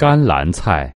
甘蓝菜。